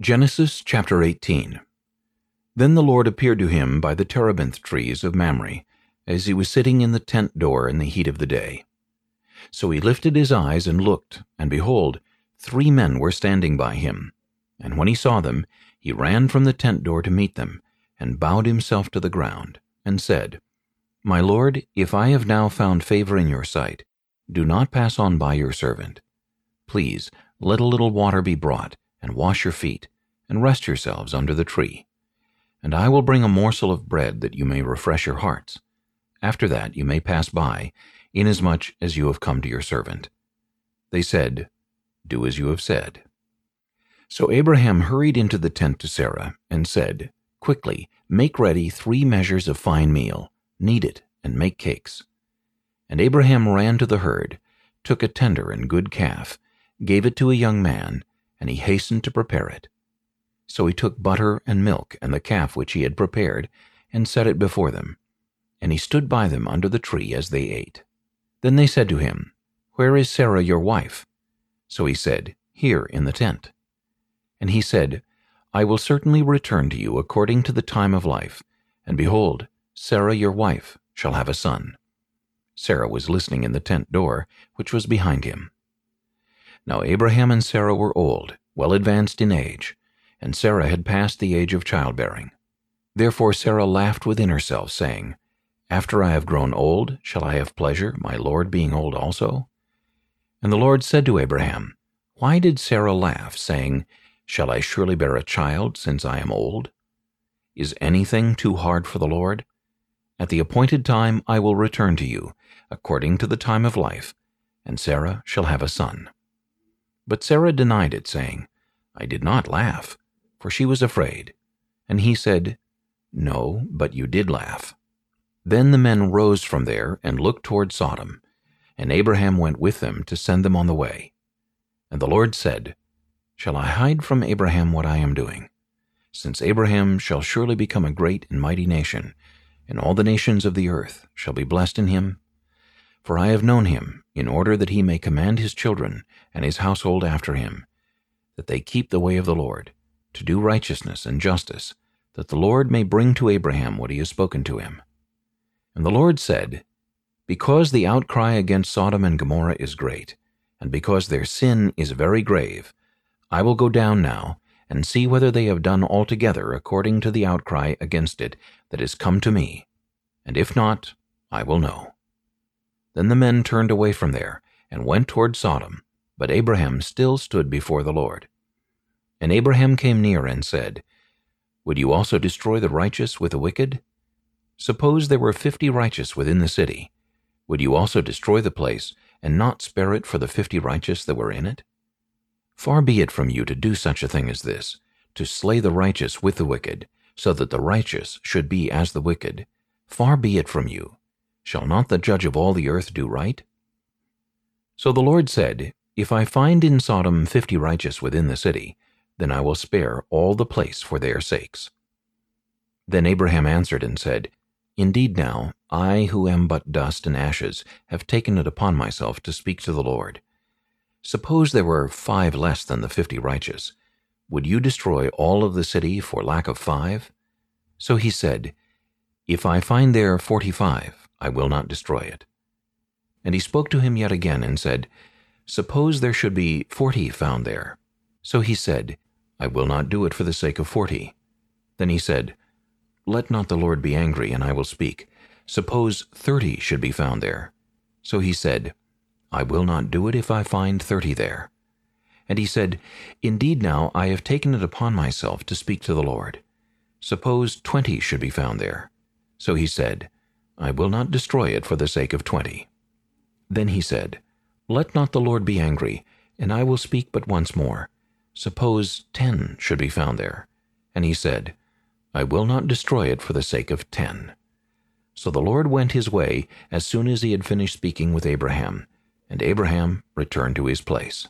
Genesis chapter 18 Then the Lord appeared to him by the terebinth trees of Mamre, as he was sitting in the tent door in the heat of the day. So he lifted his eyes and looked, and behold, three men were standing by him. And when he saw them, he ran from the tent door to meet them, and bowed himself to the ground, and said, My Lord, if I have now found favor in your sight, do not pass on by your servant. Please, let a little water be brought, and wash your feet, and rest yourselves under the tree. And I will bring a morsel of bread that you may refresh your hearts. After that you may pass by, inasmuch as you have come to your servant. They said, Do as you have said. So Abraham hurried into the tent to Sarah, and said, Quickly, make ready three measures of fine meal, knead it, and make cakes. And Abraham ran to the herd, took a tender and good calf, gave it to a young man, and he hastened to prepare it. So he took butter and milk and the calf which he had prepared, and set it before them. And he stood by them under the tree as they ate. Then they said to him, Where is Sarah your wife? So he said, Here in the tent. And he said, I will certainly return to you according to the time of life, and behold, Sarah your wife shall have a son. Sarah was listening in the tent door, which was behind him. Now Abraham and Sarah were old, well advanced in age, and Sarah had passed the age of childbearing. Therefore Sarah laughed within herself, saying, After I have grown old, shall I have pleasure, my Lord being old also? And the Lord said to Abraham, Why did Sarah laugh, saying, Shall I surely bear a child, since I am old? Is anything too hard for the Lord? At the appointed time I will return to you, according to the time of life, and Sarah shall have a son. But Sarah denied it, saying, I did not laugh, for she was afraid. And he said, No, but you did laugh. Then the men rose from there and looked toward Sodom, and Abraham went with them to send them on the way. And the Lord said, Shall I hide from Abraham what I am doing? Since Abraham shall surely become a great and mighty nation, and all the nations of the earth shall be blessed in him, for I have known him, in order that he may command his children and his household after him, that they keep the way of the Lord, to do righteousness and justice, that the Lord may bring to Abraham what he has spoken to him. And the Lord said, Because the outcry against Sodom and Gomorrah is great, and because their sin is very grave, I will go down now, and see whether they have done altogether according to the outcry against it that is come to me, and if not, I will know. Then the men turned away from there, and went toward Sodom, but Abraham still stood before the Lord. And Abraham came near and said, Would you also destroy the righteous with the wicked? Suppose there were fifty righteous within the city. Would you also destroy the place, and not spare it for the fifty righteous that were in it? Far be it from you to do such a thing as this, to slay the righteous with the wicked, so that the righteous should be as the wicked. Far be it from you. Shall not the judge of all the earth do right? So the Lord said, If I find in Sodom fifty righteous within the city, then I will spare all the place for their sakes. Then Abraham answered and said, Indeed now, I who am but dust and ashes have taken it upon myself to speak to the Lord. Suppose there were five less than the fifty righteous. Would you destroy all of the city for lack of five? So he said, If I find there forty-five, I will not destroy it. And he spoke to him yet again and said, Suppose there should be forty found there. So he said, I will not do it for the sake of forty. Then he said, Let not the Lord be angry, and I will speak. Suppose thirty should be found there. So he said, I will not do it if I find thirty there. And he said, Indeed now I have taken it upon myself to speak to the Lord. Suppose twenty should be found there. So he said, I will not destroy it for the sake of twenty. Then he said, Let not the Lord be angry, and I will speak but once more. Suppose ten should be found there. And he said, I will not destroy it for the sake of ten. So the Lord went his way as soon as he had finished speaking with Abraham, and Abraham returned to his place.